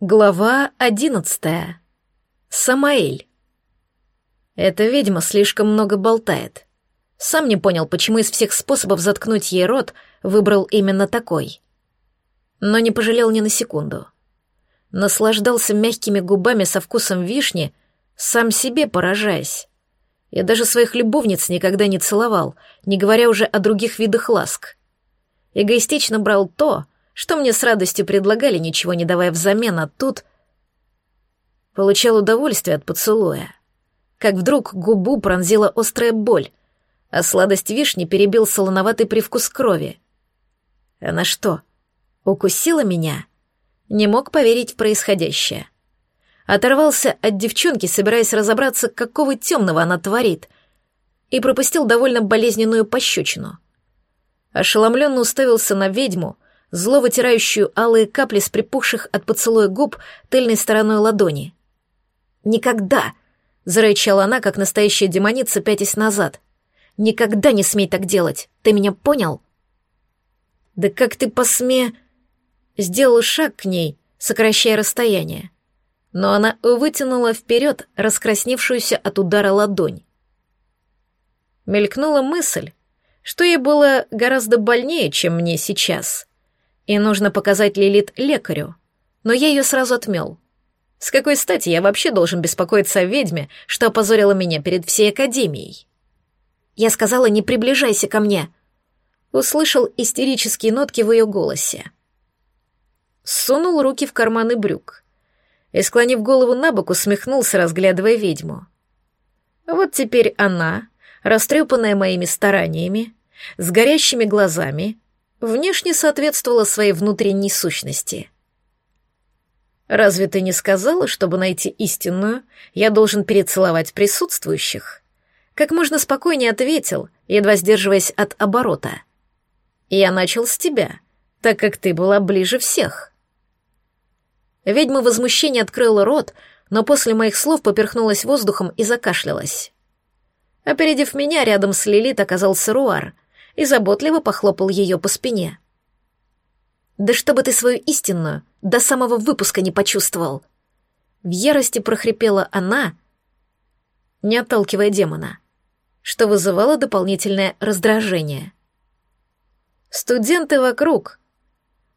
Глава одиннадцатая. Самаэль. Эта ведьма слишком много болтает. Сам не понял, почему из всех способов заткнуть ей рот выбрал именно такой. Но не пожалел ни на секунду. Наслаждался мягкими губами со вкусом вишни, сам себе поражаясь. Я даже своих любовниц никогда не целовал, не говоря уже о других видах ласк. Эгоистично брал то, что мне с радостью предлагали, ничего не давая взамен, а тут... Получал удовольствие от поцелуя. Как вдруг губу пронзила острая боль, а сладость вишни перебил солоноватый привкус крови. Она что, укусила меня? Не мог поверить в происходящее. Оторвался от девчонки, собираясь разобраться, какого темного она творит, и пропустил довольно болезненную пощечину. Ошеломленно уставился на ведьму — зло вытирающую алые капли с припухших от поцелуя губ тыльной стороной ладони. «Никогда!» — зарычала она, как настоящая демоница, пятясь назад. «Никогда не смей так делать! Ты меня понял?» «Да как ты посме...» Сделал шаг к ней, сокращая расстояние. Но она вытянула вперед раскрасневшуюся от удара ладонь. Мелькнула мысль, что ей было гораздо больнее, чем мне сейчас и нужно показать Лилит лекарю. Но я ее сразу отмел. С какой стати я вообще должен беспокоиться о ведьме, что опозорила меня перед всей Академией? Я сказала, не приближайся ко мне. Услышал истерические нотки в ее голосе. Сунул руки в карманы брюк и, склонив голову на бок, усмехнулся, разглядывая ведьму. Вот теперь она, растрепанная моими стараниями, с горящими глазами, внешне соответствовала своей внутренней сущности. «Разве ты не сказала, чтобы найти истинную, я должен перецеловать присутствующих?» Как можно спокойнее ответил, едва сдерживаясь от оборота. «Я начал с тебя, так как ты была ближе всех». Ведьма возмущения открыла рот, но после моих слов поперхнулась воздухом и закашлялась. Опередив меня, рядом с Лилит оказался Руар — и заботливо похлопал ее по спине. «Да чтобы ты свою истинную до самого выпуска не почувствовал!» В ярости прохрипела она, не отталкивая демона, что вызывало дополнительное раздражение. Студенты вокруг,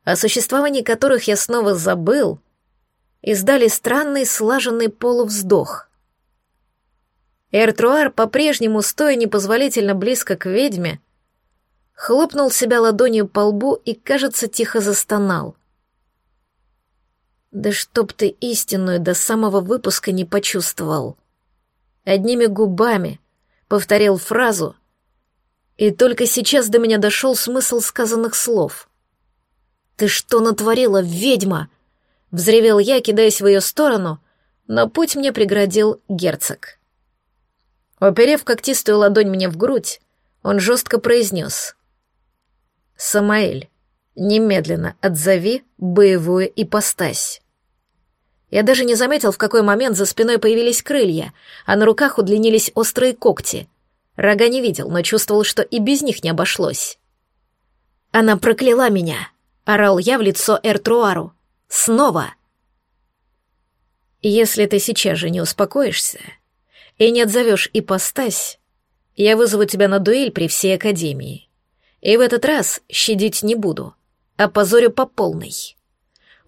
о существовании которых я снова забыл, издали странный слаженный полувздох. Эртруар, по-прежнему стоя непозволительно близко к ведьме, хлопнул себя ладонью по лбу и, кажется, тихо застонал. «Да чтоб ты истинную до самого выпуска не почувствовал!» Одними губами повторил фразу, и только сейчас до меня дошел смысл сказанных слов. «Ты что натворила, ведьма?» — взревел я, кидаясь в ее сторону, но путь мне преградил герцог. Оперев когтистую ладонь мне в грудь, он жестко произнес. «Самаэль, немедленно отзови боевую ипостась». Я даже не заметил, в какой момент за спиной появились крылья, а на руках удлинились острые когти. Рога не видел, но чувствовал, что и без них не обошлось. «Она прокляла меня!» — орал я в лицо Эртруару. «Снова!» «Если ты сейчас же не успокоишься и не отзовешь ипостась, я вызову тебя на дуэль при всей Академии. И в этот раз щадить не буду, а позорю по полной.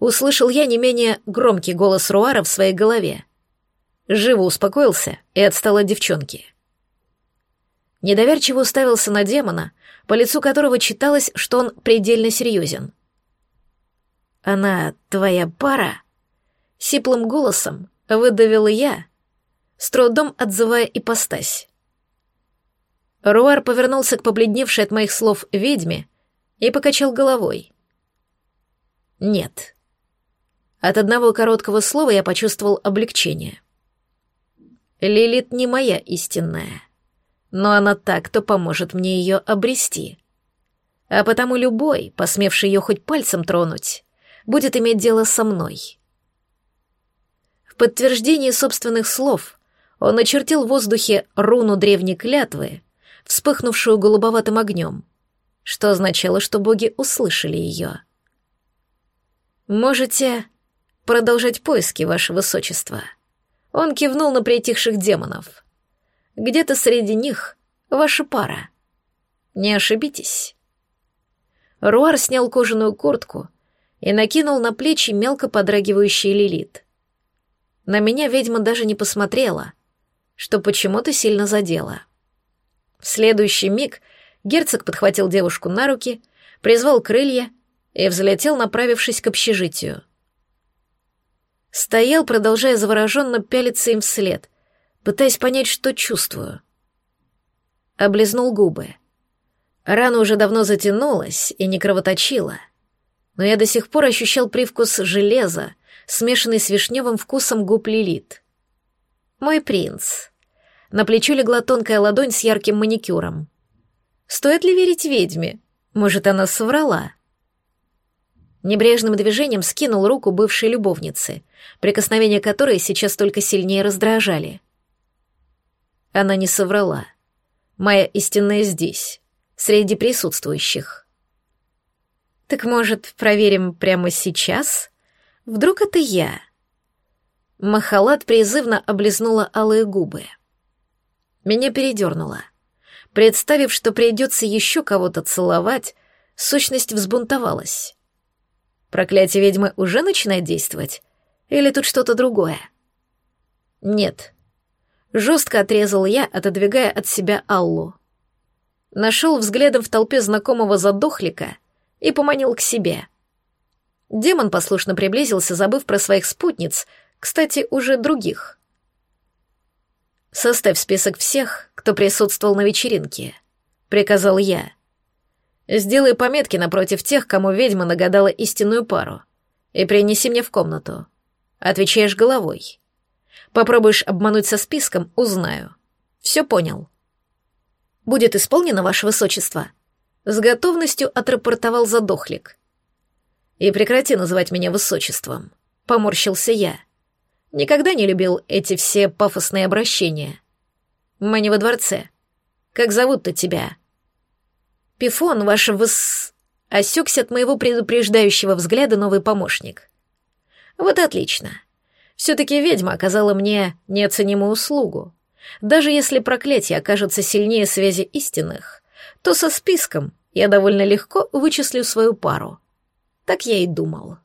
Услышал я не менее громкий голос Руара в своей голове. Живо успокоился и отстал от девчонки. Недоверчиво уставился на демона, по лицу которого читалось, что он предельно серьезен. «Она твоя пара?» Сиплым голосом выдавила я, с трудом отзывая ипостась. Руар повернулся к побледневшей от моих слов ведьме и покачал головой. «Нет». От одного короткого слова я почувствовал облегчение. Лилит не моя истинная, но она так, кто поможет мне ее обрести. А потому любой, посмевший ее хоть пальцем тронуть, будет иметь дело со мной. В подтверждении собственных слов он очертил в воздухе руну древней клятвы, вспыхнувшую голубоватым огнем, что означало, что боги услышали ее. «Можете продолжать поиски, ваше высочество. Он кивнул на притихших демонов. Где-то среди них ваша пара. Не ошибитесь. Руар снял кожаную куртку и накинул на плечи мелко подрагивающий лилит. На меня ведьма даже не посмотрела, что почему-то сильно задела. В следующий миг герцог подхватил девушку на руки, призвал крылья и взлетел, направившись к общежитию. Стоял, продолжая завороженно пялиться им вслед, пытаясь понять, что чувствую. Облизнул губы. Рана уже давно затянулась и не кровоточила, но я до сих пор ощущал привкус железа, смешанный с вишневым вкусом губ Лилит. Мой принц. На плечо легла тонкая ладонь с ярким маникюром. Стоит ли верить ведьме? Может, она соврала? Небрежным движением скинул руку бывшей любовницы, прикосновения которой сейчас только сильнее раздражали. Она не соврала. Моя истинная здесь, среди присутствующих. Так, может, проверим прямо сейчас? Вдруг это я? Махалат призывно облизнула алые губы. Меня передернуло. Представив, что придется еще кого-то целовать, сущность взбунтовалась. Проклятие ведьмы уже начинает действовать? Или тут что-то другое? Нет. Жестко отрезал я, отодвигая от себя Аллу. Нашел взглядом в толпе знакомого задохлика и поманил к себе. Демон послушно приблизился, забыв про своих спутниц, кстати, уже других. «Составь список всех, кто присутствовал на вечеринке», — приказал я. «Сделай пометки напротив тех, кому ведьма нагадала истинную пару, и принеси мне в комнату. Отвечаешь головой. Попробуешь обмануть со списком — узнаю. Все понял». «Будет исполнено, ваше высочество», — с готовностью отрапортовал задохлик. «И прекрати называть меня высочеством», — поморщился я. «Никогда не любил эти все пафосные обращения. Мы не во дворце. Как зовут-то тебя?» «Пифон, ваше выс...» — осекся от моего предупреждающего взгляда новый помощник. «Вот отлично. Все-таки ведьма оказала мне неоценимую услугу. Даже если проклятие окажется сильнее связи истинных, то со списком я довольно легко вычислю свою пару. Так я и думал.